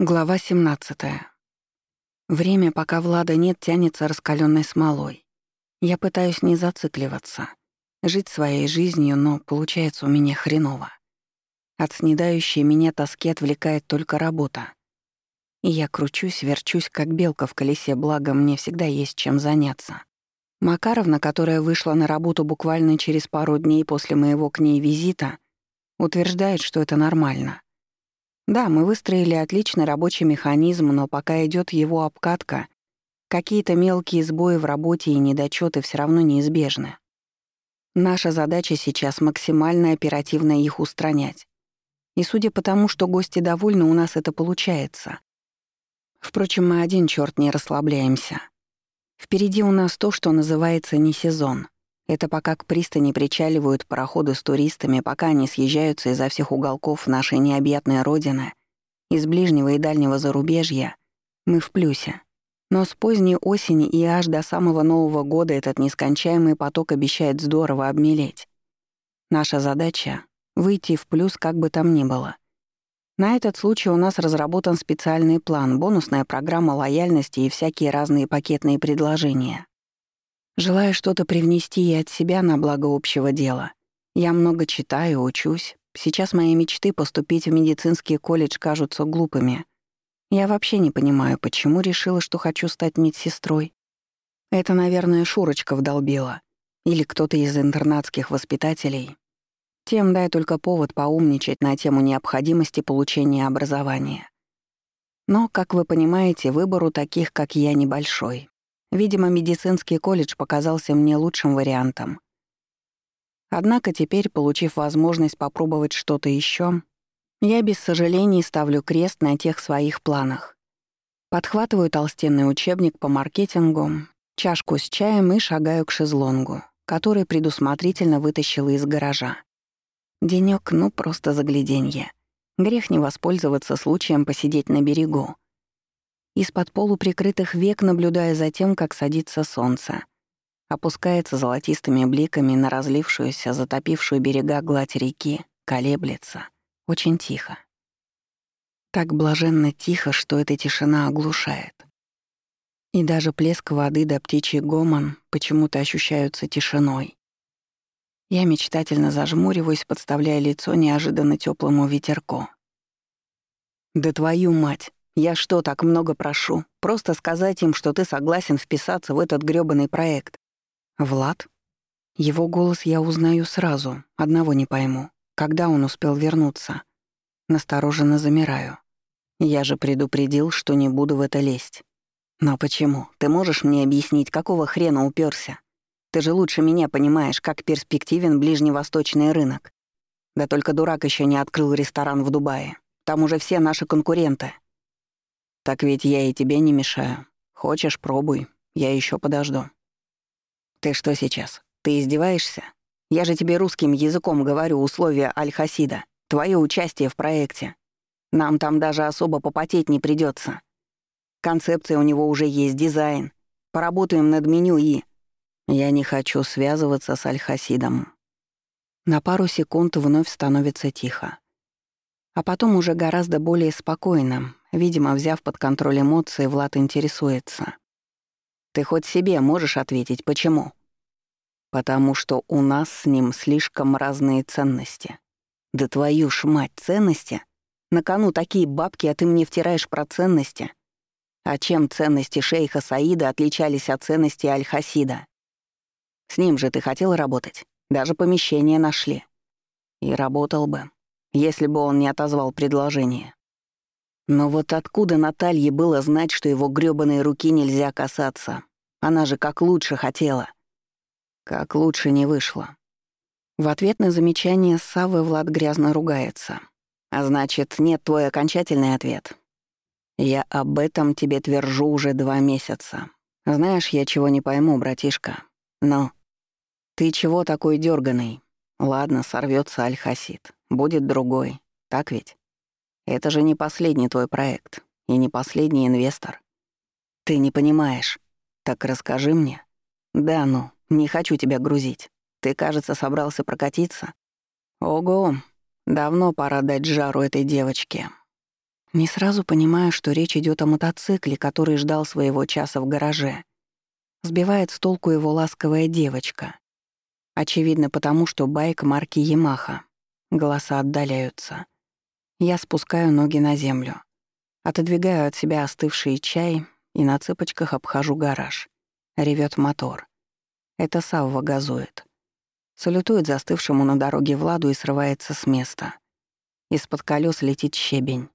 Глава 17. Время, пока Влада нет, тянется раскаленной смолой. Я пытаюсь не зацикливаться, жить своей жизнью, но получается у меня хреново. От снедающей меня тоски отвлекает только работа. И я кручусь, верчусь, как белка в колесе, благо мне всегда есть чем заняться. Макаровна, которая вышла на работу буквально через пару дней после моего к ней визита, утверждает, что это нормально. Да, мы выстроили отличный рабочий механизм, но пока идет его обкатка, какие-то мелкие сбои в работе и недочеты все равно неизбежны. Наша задача сейчас максимально оперативно их устранять. И судя по тому, что гости довольны, у нас это получается. Впрочем, мы один черт не расслабляемся. Впереди у нас то, что называется не сезон. Это пока к пристани причаливают пароходы с туристами, пока они съезжаются изо всех уголков нашей необъятной родины, из ближнего и дальнего зарубежья, мы в плюсе. Но с поздней осени и аж до самого Нового года этот нескончаемый поток обещает здорово обмелеть. Наша задача — выйти в плюс как бы там ни было. На этот случай у нас разработан специальный план, бонусная программа лояльности и всякие разные пакетные предложения. Желая что-то привнести и от себя на благо общего дела. Я много читаю, учусь. Сейчас мои мечты поступить в медицинский колледж кажутся глупыми. Я вообще не понимаю, почему решила, что хочу стать медсестрой. Это, наверное, Шурочка вдолбила. Или кто-то из интернатских воспитателей. Тем дай только повод поумничать на тему необходимости получения образования. Но, как вы понимаете, выбор у таких, как я, небольшой. Видимо, медицинский колледж показался мне лучшим вариантом. Однако теперь, получив возможность попробовать что-то еще, я без сожалений ставлю крест на тех своих планах. Подхватываю толстенный учебник по маркетингу, чашку с чаем и шагаю к шезлонгу, который предусмотрительно вытащила из гаража. Денёк, ну просто загляденье. Грех не воспользоваться случаем посидеть на берегу из-под полуприкрытых век наблюдая за тем, как садится солнце. Опускается золотистыми бликами на разлившуюся, затопившую берега гладь реки, колеблется. Очень тихо. Так блаженно тихо, что эта тишина оглушает. И даже плеск воды да птичий гомон почему-то ощущаются тишиной. Я мечтательно зажмуриваюсь, подставляя лицо неожиданно теплому ветерку. «Да твою мать!» Я что, так много прошу? Просто сказать им, что ты согласен вписаться в этот грёбаный проект. Влад? Его голос я узнаю сразу, одного не пойму. Когда он успел вернуться? Настороженно замираю. Я же предупредил, что не буду в это лезть. Но почему? Ты можешь мне объяснить, какого хрена уперся? Ты же лучше меня понимаешь, как перспективен ближневосточный рынок. Да только дурак еще не открыл ресторан в Дубае. Там уже все наши конкуренты. Так ведь я и тебе не мешаю. Хочешь, пробуй. Я еще подожду. Ты что сейчас? Ты издеваешься? Я же тебе русским языком говорю условия Аль-Хасида. Твое участие в проекте. Нам там даже особо попотеть не придется. Концепция у него уже есть, дизайн. Поработаем над меню и... Я не хочу связываться с Аль-Хасидом. На пару секунд вновь становится тихо. А потом уже гораздо более спокойно, видимо, взяв под контроль эмоции, Влад интересуется. «Ты хоть себе можешь ответить, почему?» «Потому что у нас с ним слишком разные ценности». «Да твою ж мать, ценности? На кону такие бабки, а ты мне втираешь про ценности?» А чем ценности шейха Саида отличались от ценностей Аль-Хасида? С ним же ты хотел работать. Даже помещение нашли. И работал бы если бы он не отозвал предложение. Но вот откуда Наталье было знать, что его грёбаной руки нельзя касаться? Она же как лучше хотела. Как лучше не вышло. В ответ на замечание Савы Влад грязно ругается. А значит, нет твой окончательный ответ. Я об этом тебе твержу уже два месяца. Знаешь, я чего не пойму, братишка. Но ты чего такой дерганый? Ладно, сорвется Аль-Хасид. Будет другой. Так ведь? Это же не последний твой проект. И не последний инвестор. Ты не понимаешь. Так расскажи мне. Да ну, не хочу тебя грузить. Ты, кажется, собрался прокатиться. Ого, давно пора дать жару этой девочке. Не сразу понимаю, что речь идет о мотоцикле, который ждал своего часа в гараже. Сбивает с толку его ласковая девочка. Очевидно потому, что байк марки «Ямаха». Голоса отдаляются. Я спускаю ноги на землю. Отодвигаю от себя остывший чай и на цыпочках обхожу гараж. Ревет мотор. Это Савва газует. Салютует застывшему на дороге Владу и срывается с места. Из-под колес летит щебень.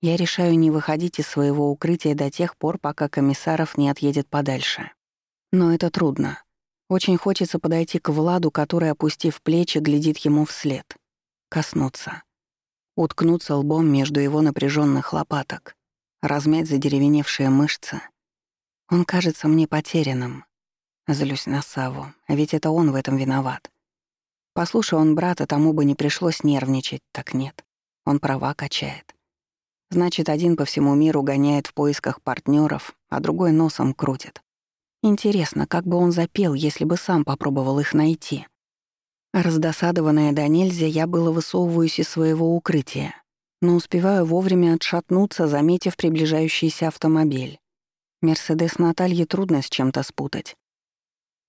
Я решаю не выходить из своего укрытия до тех пор, пока комиссаров не отъедет подальше. Но это трудно. Очень хочется подойти к Владу, который, опустив плечи, глядит ему вслед. Коснуться. Уткнуться лбом между его напряженных лопаток. Размять задеревеневшие мышцы. Он кажется мне потерянным. Злюсь на Саву, ведь это он в этом виноват. Послушай он брата, тому бы не пришлось нервничать, так нет. Он права качает. Значит, один по всему миру гоняет в поисках партнеров, а другой носом крутит. Интересно, как бы он запел, если бы сам попробовал их найти. Раздосадованная до нельзя, я было высовываюсь из своего укрытия, но успеваю вовремя отшатнуться, заметив приближающийся автомобиль. Мерседес Натальи трудно с чем-то спутать.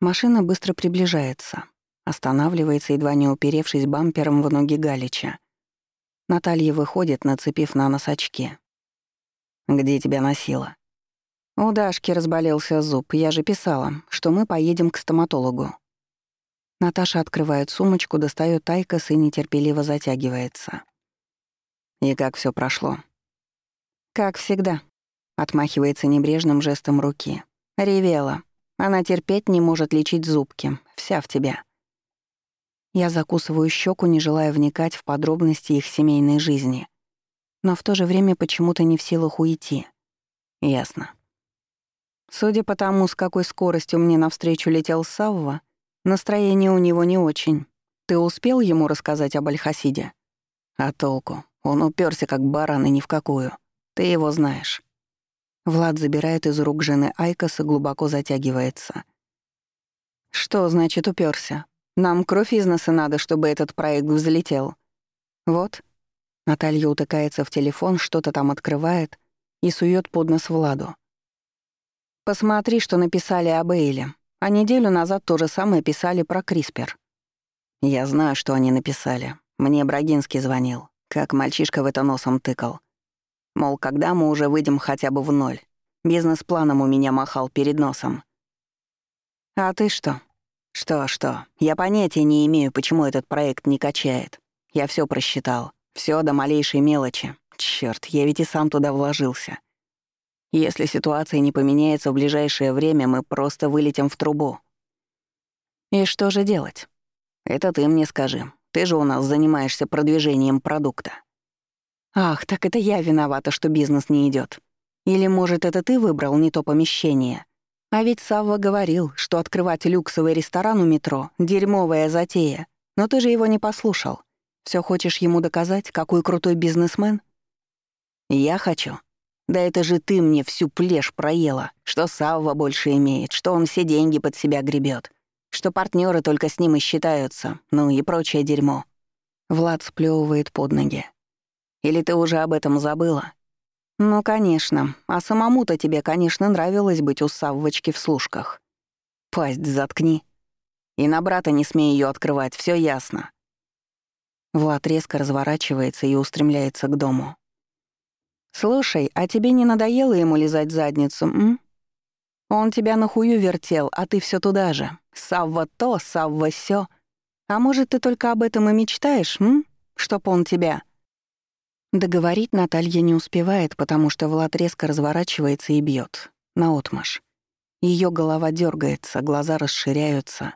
Машина быстро приближается, останавливается, едва не уперевшись бампером в ноги Галича. Наталья выходит, нацепив на нос очки. «Где тебя носило?» У Дашки разболелся зуб, я же писала, что мы поедем к стоматологу. Наташа открывает сумочку, достает айкос и нетерпеливо затягивается. И как все прошло? Как всегда. Отмахивается небрежным жестом руки. Ревела. Она терпеть не может лечить зубки. Вся в тебя. Я закусываю щеку, не желая вникать в подробности их семейной жизни. Но в то же время почему-то не в силах уйти. Ясно. Судя по тому, с какой скоростью мне навстречу летел Савва, настроение у него не очень. Ты успел ему рассказать об Альхасиде? А толку? Он уперся как баран и ни в какую. Ты его знаешь. Влад забирает из рук жены IQOS и глубоко затягивается. Что значит уперся? Нам кровь из носа надо, чтобы этот проект взлетел. Вот. Наталья утыкается в телефон, что-то там открывает и сует под нос Владу. Посмотри, что написали об Эйле. А неделю назад то же самое писали про Криспер. Я знаю, что они написали. Мне Брагинский звонил. Как мальчишка в это носом тыкал. Мол, когда мы уже выйдем хотя бы в ноль. Бизнес-планом у меня махал перед носом. А ты что? Что-что? Я понятия не имею, почему этот проект не качает. Я все просчитал. все до малейшей мелочи. Черт, я ведь и сам туда вложился. Если ситуация не поменяется в ближайшее время, мы просто вылетим в трубу. И что же делать? Это ты мне скажи. Ты же у нас занимаешься продвижением продукта. Ах, так это я виновата, что бизнес не идет. Или, может, это ты выбрал не то помещение? А ведь Савва говорил, что открывать люксовый ресторан у метро — дерьмовая затея. Но ты же его не послушал. Все хочешь ему доказать, какой крутой бизнесмен? Я хочу, да это же ты мне всю плешь проела, что Савва больше имеет, что он все деньги под себя гребет, что партнеры только с ним и считаются, ну и прочее дерьмо. Влад сплевывает под ноги. Или ты уже об этом забыла? Ну, конечно. А самому-то тебе, конечно, нравилось быть у Саввочки в служках. Пасть заткни. И на брата не смей ее открывать, все ясно. Влад резко разворачивается и устремляется к дому. «Слушай, а тебе не надоело ему лизать задницу, м? Он тебя на хую вертел, а ты все туда же. Савва то, савва сё. А может, ты только об этом и мечтаешь, м? Чтоб он тебя...» Договорить Наталья не успевает, потому что Влад резко разворачивается и бьет. Наотмашь. Ее голова дергается, глаза расширяются.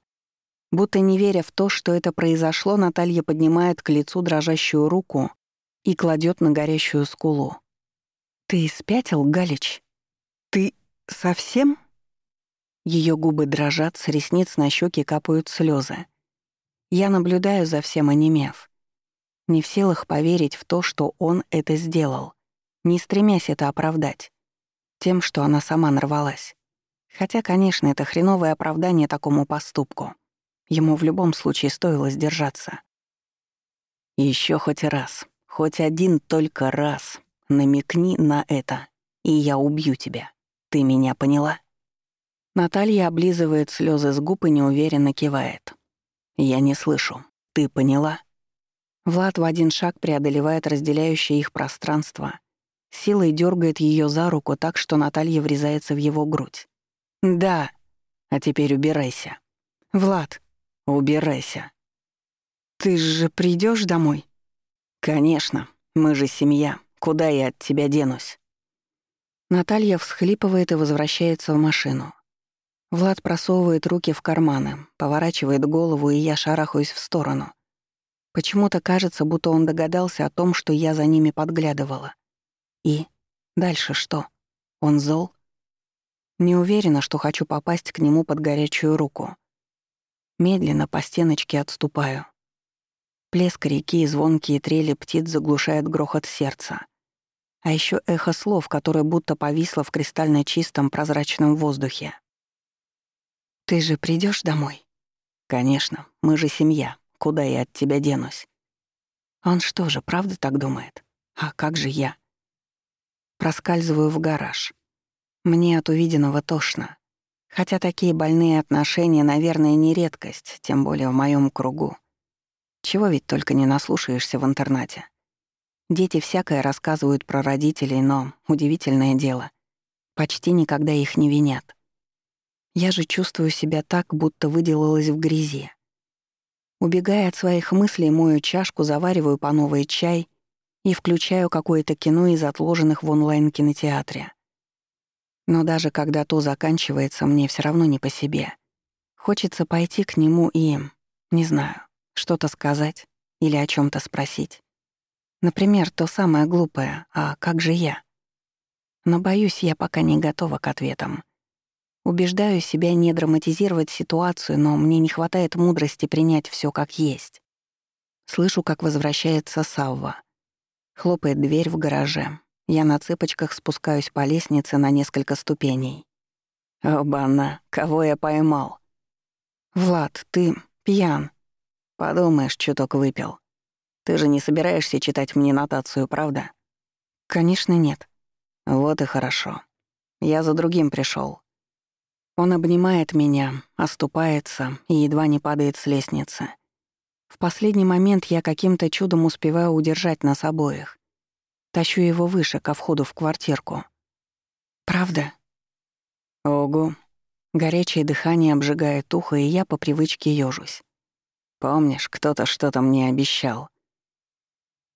Будто не веря в то, что это произошло, Наталья поднимает к лицу дрожащую руку и кладет на горящую скулу. «Ты спятил, Галич? Ты совсем?» Ее губы дрожат, с ресниц на щеки капают слезы. Я наблюдаю за всем онемев. Не в силах поверить в то, что он это сделал, не стремясь это оправдать. Тем, что она сама нарвалась. Хотя, конечно, это хреновое оправдание такому поступку. Ему в любом случае стоило сдержаться. Еще хоть раз, хоть один только раз, намекни на это, и я убью тебя. Ты меня поняла?» Наталья облизывает слезы с губ и неуверенно кивает. «Я не слышу. Ты поняла?» Влад в один шаг преодолевает разделяющее их пространство, силой дергает ее за руку так, что Наталья врезается в его грудь. «Да. А теперь убирайся». «Влад». «Убирайся». «Ты же придешь домой?» «Конечно. Мы же семья. Куда я от тебя денусь?» Наталья всхлипывает и возвращается в машину. Влад просовывает руки в карманы, поворачивает голову, и я шарахаюсь в сторону. Почему-то кажется, будто он догадался о том, что я за ними подглядывала. И дальше что? Он зол? Не уверена, что хочу попасть к нему под горячую руку. Медленно по стеночке отступаю. Плеск реки и звонкие трели птиц заглушает грохот сердца. А еще эхо слов, которое будто повисло в кристально чистом прозрачном воздухе. «Ты же придешь домой?» «Конечно, мы же семья. Куда я от тебя денусь?» Он что же, правда так думает? А как же я? Проскальзываю в гараж. Мне от увиденного тошно. Хотя такие больные отношения, наверное, не редкость, тем более в моем кругу. Чего ведь только не наслушаешься в интернате. Дети всякое рассказывают про родителей, но, удивительное дело, почти никогда их не винят. Я же чувствую себя так, будто выделалась в грязи. Убегая от своих мыслей, мою чашку, завариваю по новой чай и включаю какое-то кино из отложенных в онлайн-кинотеатре. Но даже когда то заканчивается, мне все равно не по себе. Хочется пойти к нему и, не знаю, что-то сказать или о чем то спросить. Например, то самое глупое «А как же я?». Но боюсь, я пока не готова к ответам. Убеждаю себя не драматизировать ситуацию, но мне не хватает мудрости принять все как есть. Слышу, как возвращается Савва. Хлопает дверь в гараже. Я на цыпочках спускаюсь по лестнице на несколько ступеней. «Обана, кого я поймал?» «Влад, ты пьян». «Подумаешь, чуток выпил. Ты же не собираешься читать мне нотацию, правда?» «Конечно, нет». «Вот и хорошо. Я за другим пришел. Он обнимает меня, оступается и едва не падает с лестницы. В последний момент я каким-то чудом успеваю удержать нас обоих. Тащу его выше, ко входу в квартирку. «Правда?» «Ого». Горячее дыхание обжигает ухо, и я по привычке ёжусь. «Помнишь, кто-то что-то мне обещал?»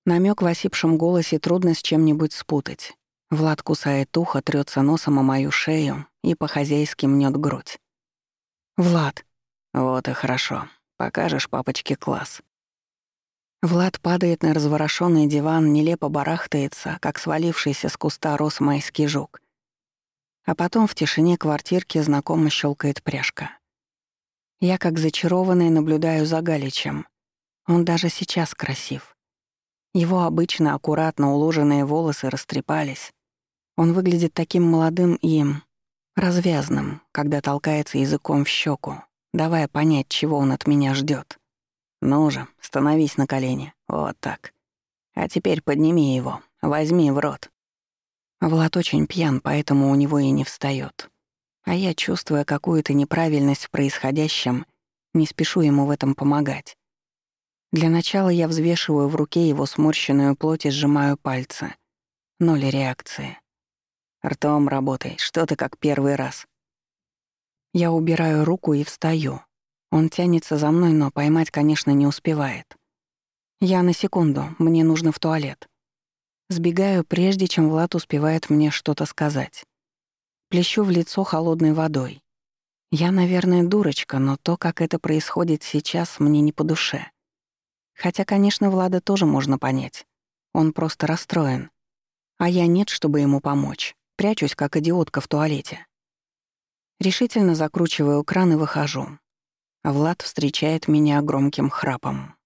Намек в осипшем голосе трудно с чем-нибудь спутать. Влад кусает ухо, трется носом о мою шею и по-хозяйски мнет грудь. «Влад». «Вот и хорошо. Покажешь папочке класс». Влад падает на разворошенный диван, нелепо барахтается, как свалившийся с куста рос майский жук. А потом в тишине квартирки знакомо щелкает пряжка. Я, как зачарованная, наблюдаю за Галичем. Он даже сейчас красив. Его обычно аккуратно уложенные волосы растрепались. Он выглядит таким молодым и развязным, когда толкается языком в щеку, давая понять, чего он от меня ждет. Ну же, становись на колени. Вот так. А теперь подними его, возьми в рот. Влад очень пьян, поэтому у него и не встает. А я, чувствуя какую-то неправильность в происходящем, не спешу ему в этом помогать. Для начала я взвешиваю в руке его сморщенную плоть и сжимаю пальцы. Ноль реакции. Ртом работай, что ты как первый раз. Я убираю руку и встаю. Он тянется за мной, но поймать, конечно, не успевает. Я на секунду, мне нужно в туалет. Сбегаю, прежде чем Влад успевает мне что-то сказать. Плещу в лицо холодной водой. Я, наверное, дурочка, но то, как это происходит сейчас, мне не по душе. Хотя, конечно, Влада тоже можно понять. Он просто расстроен. А я нет, чтобы ему помочь. Прячусь, как идиотка в туалете. Решительно закручиваю кран и выхожу. А Влад встречает меня громким храпом.